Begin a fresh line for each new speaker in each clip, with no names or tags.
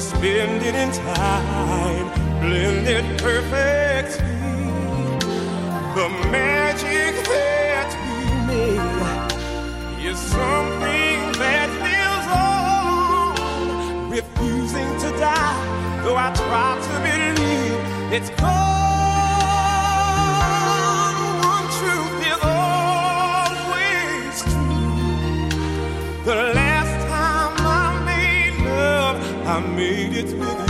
suspended in time, blended perfectly. The magic that we made is something that lives on, refusing to die. Though I try to believe it's gone. it's with you.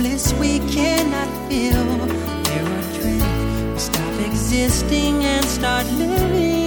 bliss we cannot feel. There are dreams. We stop existing and start living.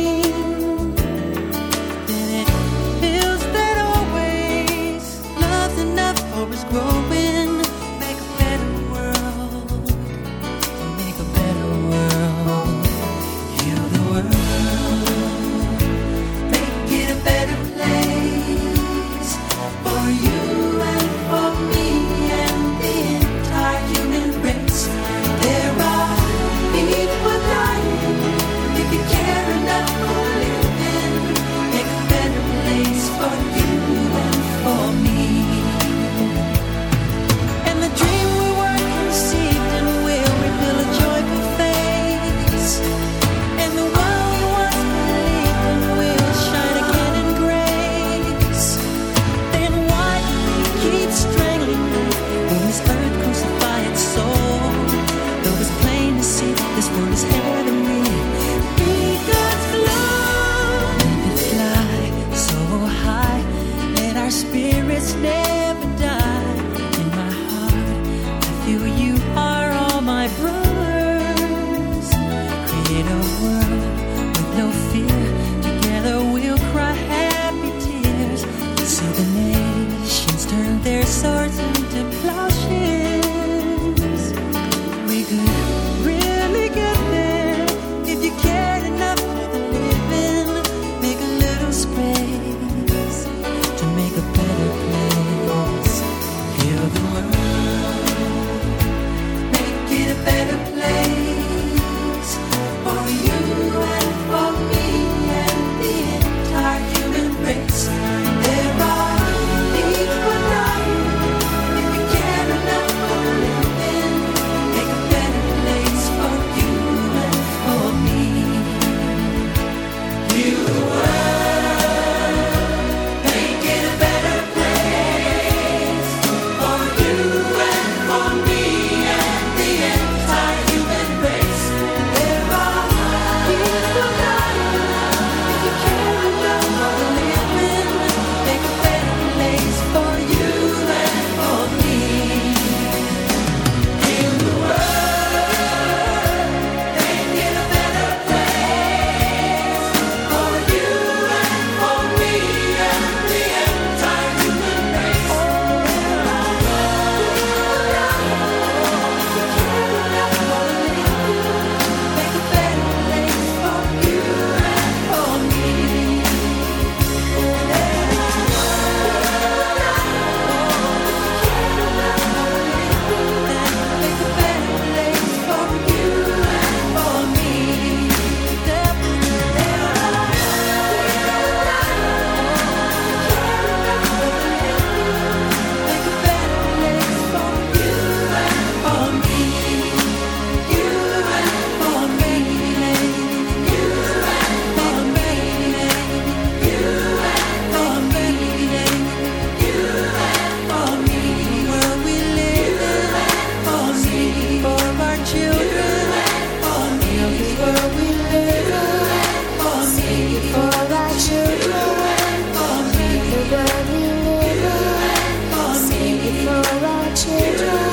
you.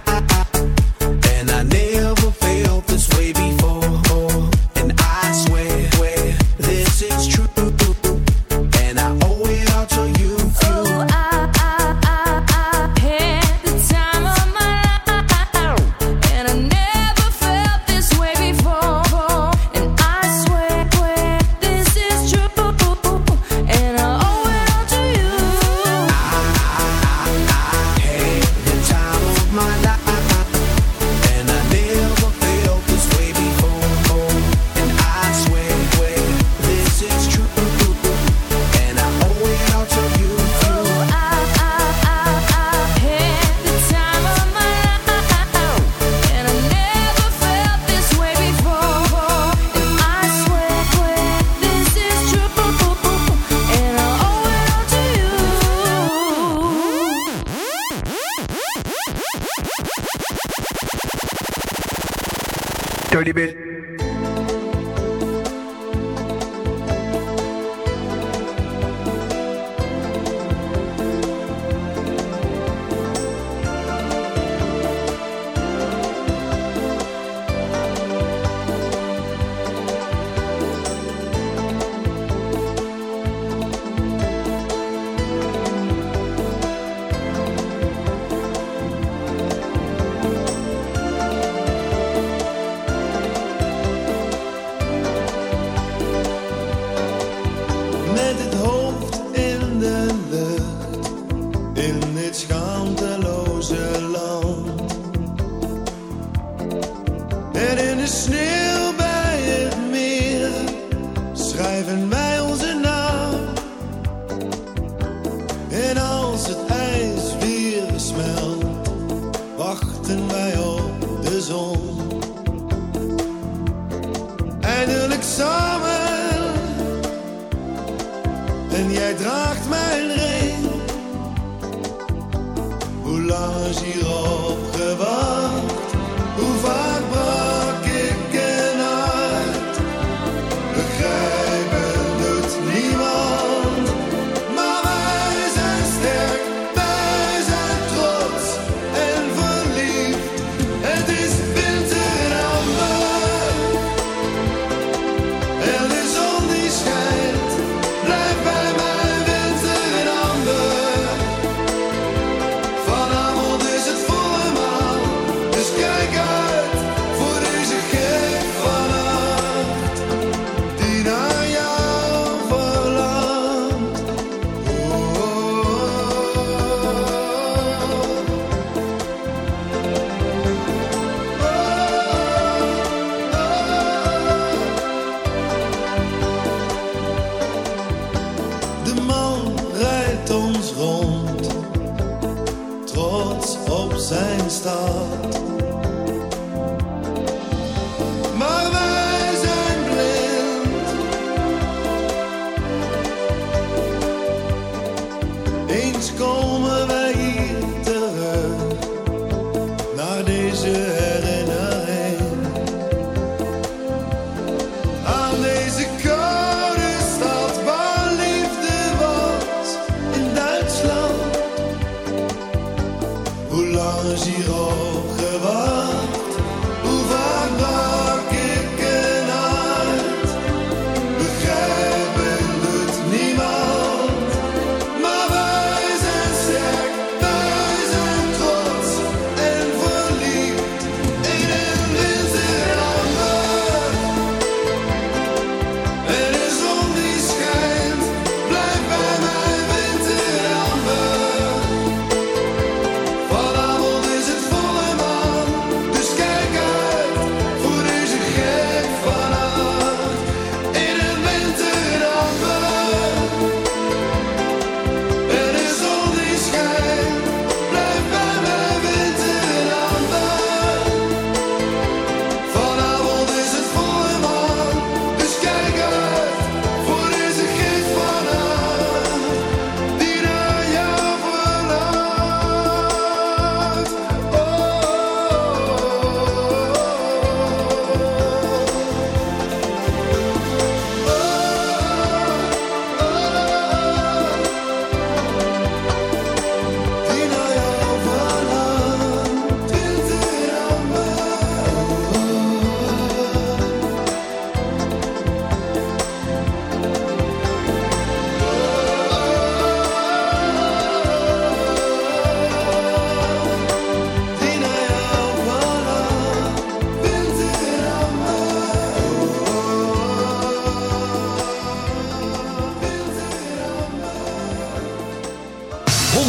het hoofd.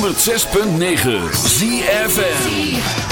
106.9 ZFM.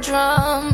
drum.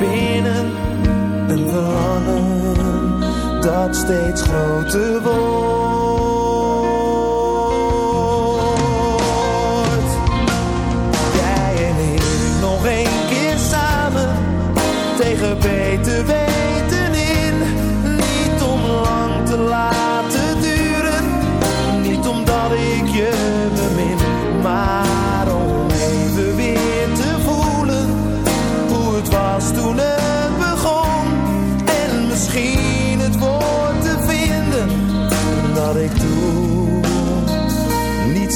binnen een verlangen dat steeds groter wordt. Jij en ik nog een keer samen tegen beter weten.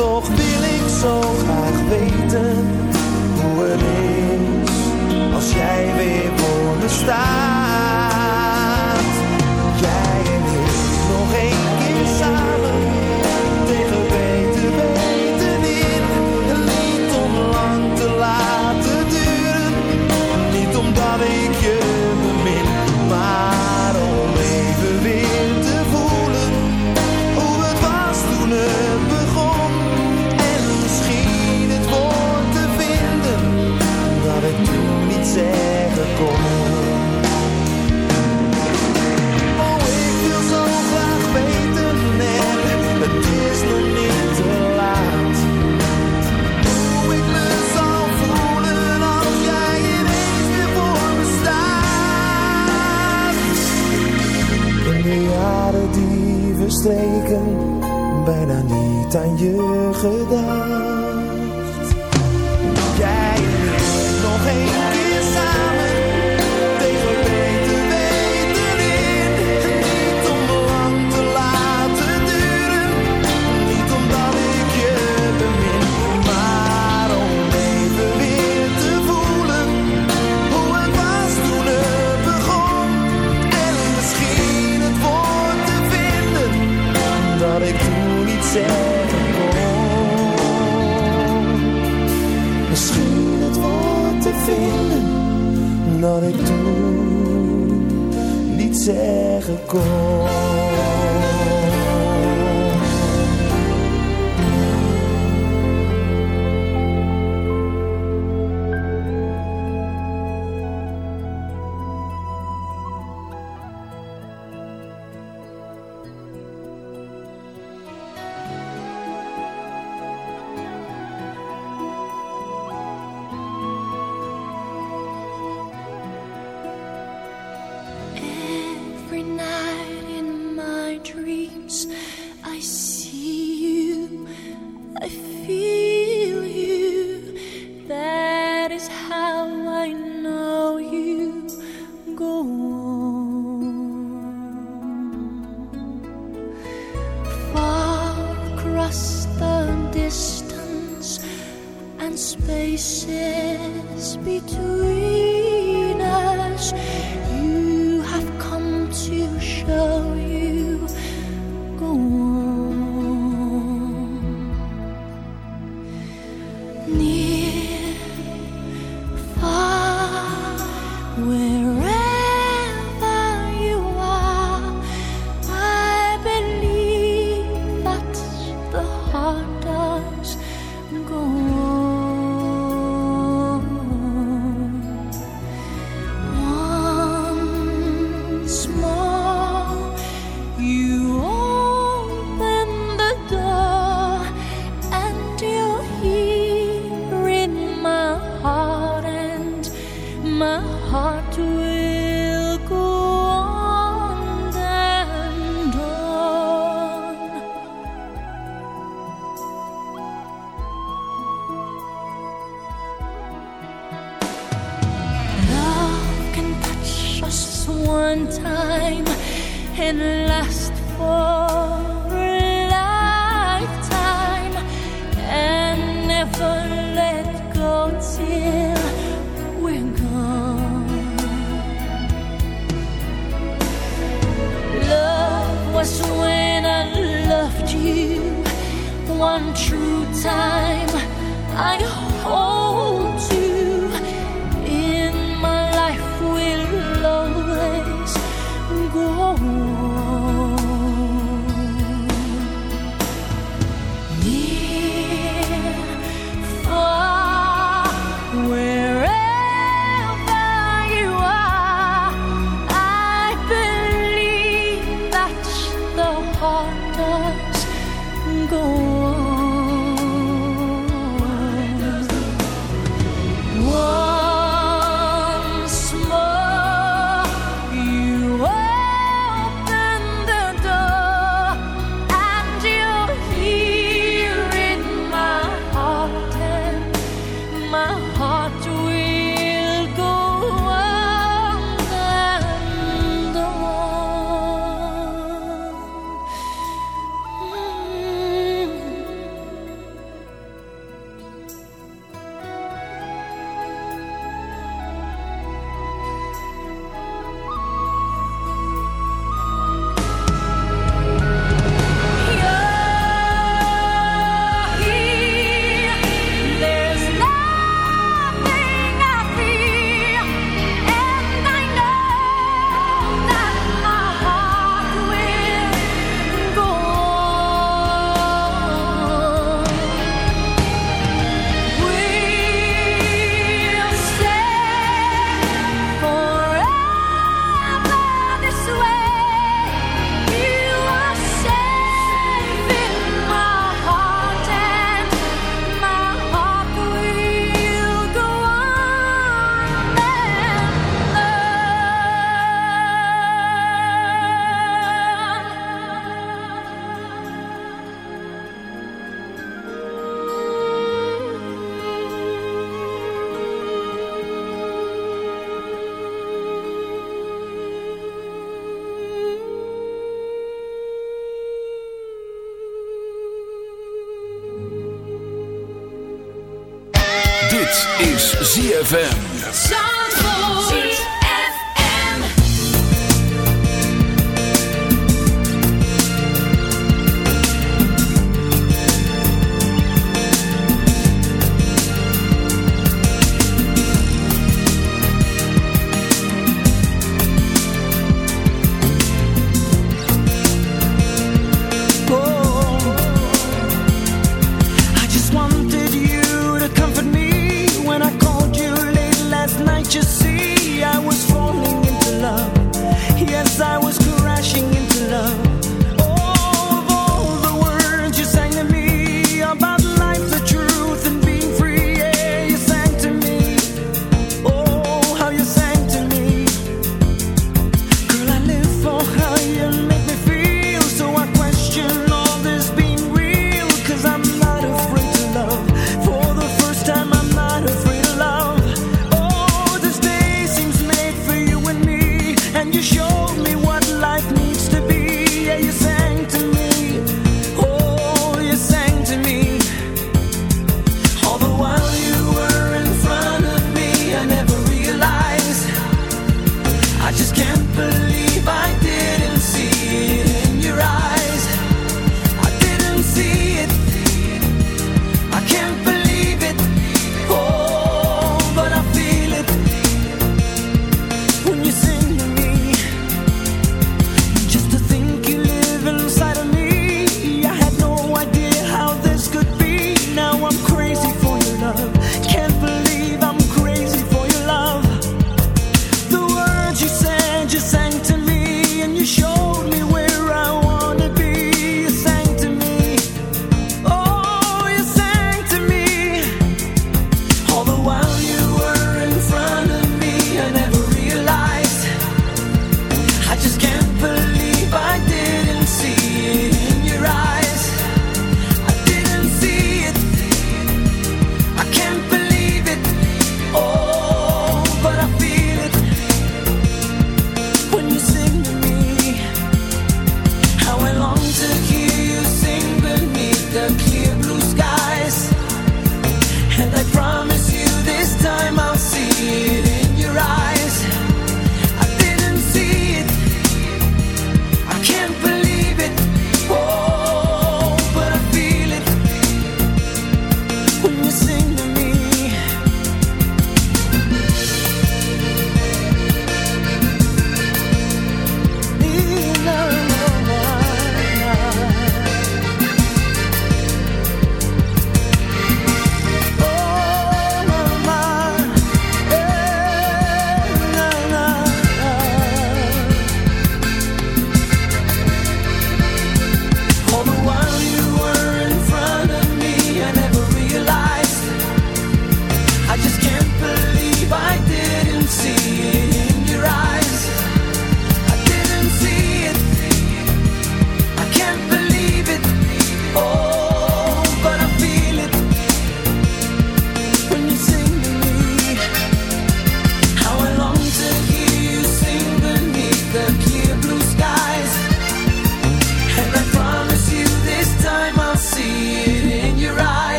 Toch wil ik zo graag weten hoe het is als jij weer voor staat.
one true time. I hope.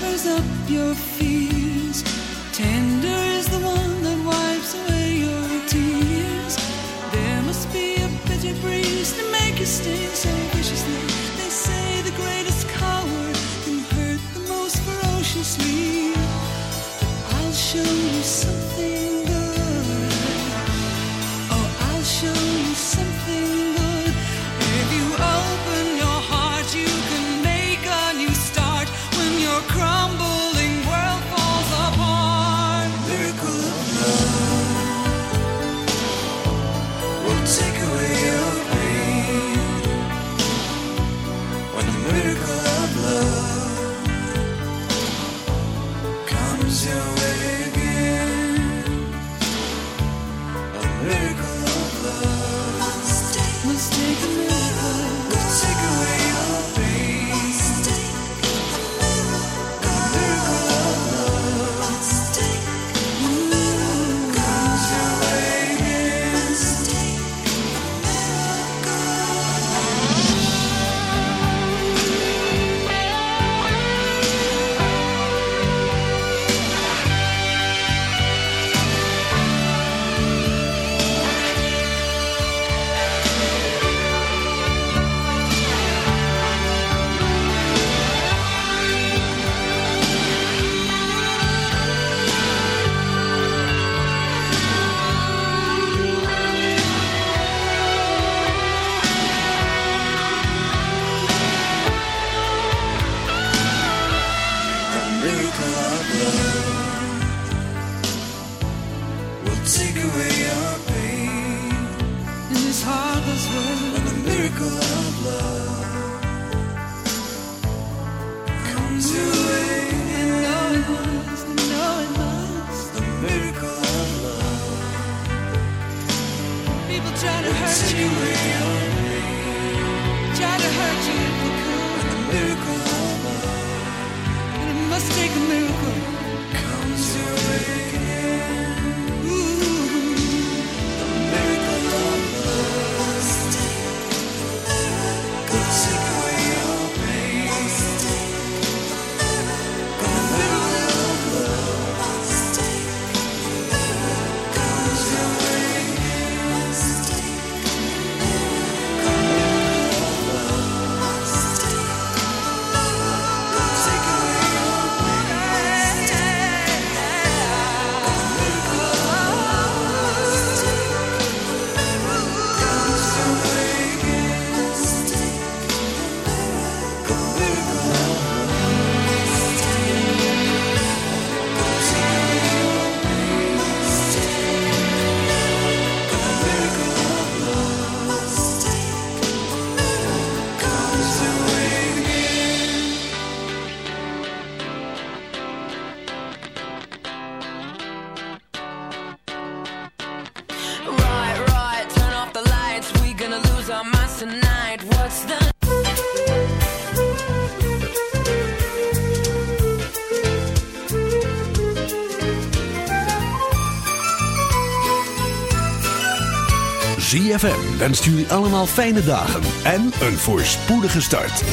covers up your fears. Tender is
the one that wipes away your tears. There must be
a bitter breeze to make
you stay so. Take away your pain.
In this heartless world,
When the miracle of love comes your way,
and know it must, know it must.
the miracle of love
People try to hurt
take
you,
away your pain.
try to hurt you if they could.
The miracle of love
But it must take a miracle.
comes your way
ZFM wenst jullie allemaal fijne dagen en een voorspoedige start.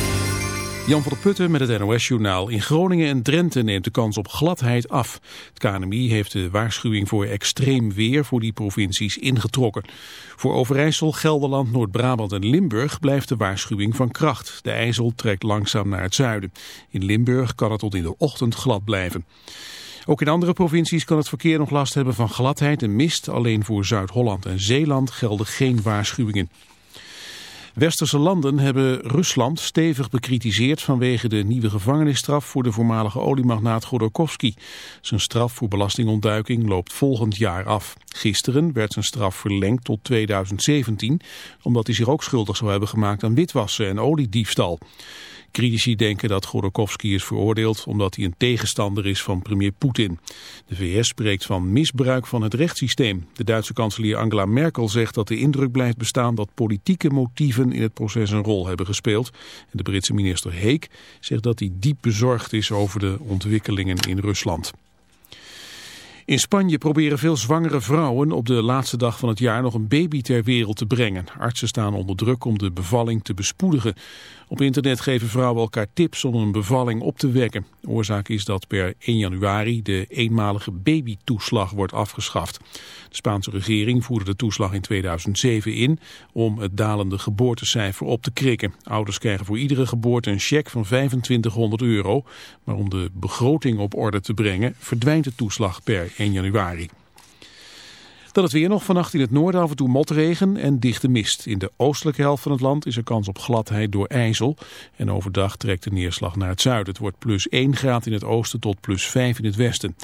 Jan van der Putten met het NOS-journaal. In Groningen en Drenthe neemt de kans op gladheid af. Het KNMI heeft de waarschuwing voor extreem weer voor die provincies ingetrokken. Voor Overijssel, Gelderland, Noord-Brabant en Limburg blijft de waarschuwing van kracht. De IJssel trekt langzaam naar het zuiden. In Limburg kan het tot in de ochtend glad blijven. Ook in andere provincies kan het verkeer nog last hebben van gladheid en mist. Alleen voor Zuid-Holland en Zeeland gelden geen waarschuwingen. Westerse landen hebben Rusland stevig bekritiseerd vanwege de nieuwe gevangenisstraf voor de voormalige oliemagnaat Godorkovsky. Zijn straf voor belastingontduiking loopt volgend jaar af. Gisteren werd zijn straf verlengd tot 2017, omdat hij zich ook schuldig zou hebben gemaakt aan witwassen en oliediefstal. Critici denken dat Godorkovsky is veroordeeld omdat hij een tegenstander is van premier Poetin. De VS spreekt van misbruik van het rechtssysteem. De Duitse kanselier Angela Merkel zegt dat de indruk blijft bestaan dat politieke motieven in het proces een rol hebben gespeeld. En de Britse minister Heek zegt dat hij diep bezorgd is over de ontwikkelingen in Rusland. In Spanje proberen veel zwangere vrouwen op de laatste dag van het jaar nog een baby ter wereld te brengen. Artsen staan onder druk om de bevalling te bespoedigen. Op internet geven vrouwen elkaar tips om een bevalling op te wekken. Oorzaak is dat per 1 januari de eenmalige babytoeslag wordt afgeschaft. De Spaanse regering voerde de toeslag in 2007 in om het dalende geboortecijfer op te krikken. Ouders krijgen voor iedere geboorte een cheque van 2500 euro. Maar om de begroting op orde te brengen verdwijnt de toeslag per 1 januari. Dan het weer nog vannacht in het noorden af en toe motregen en dichte mist. In de oostelijke helft van het land is er kans op gladheid door ijzel. En overdag trekt de neerslag naar het zuiden. Het wordt plus 1 graad in het oosten tot plus 5 in het westen.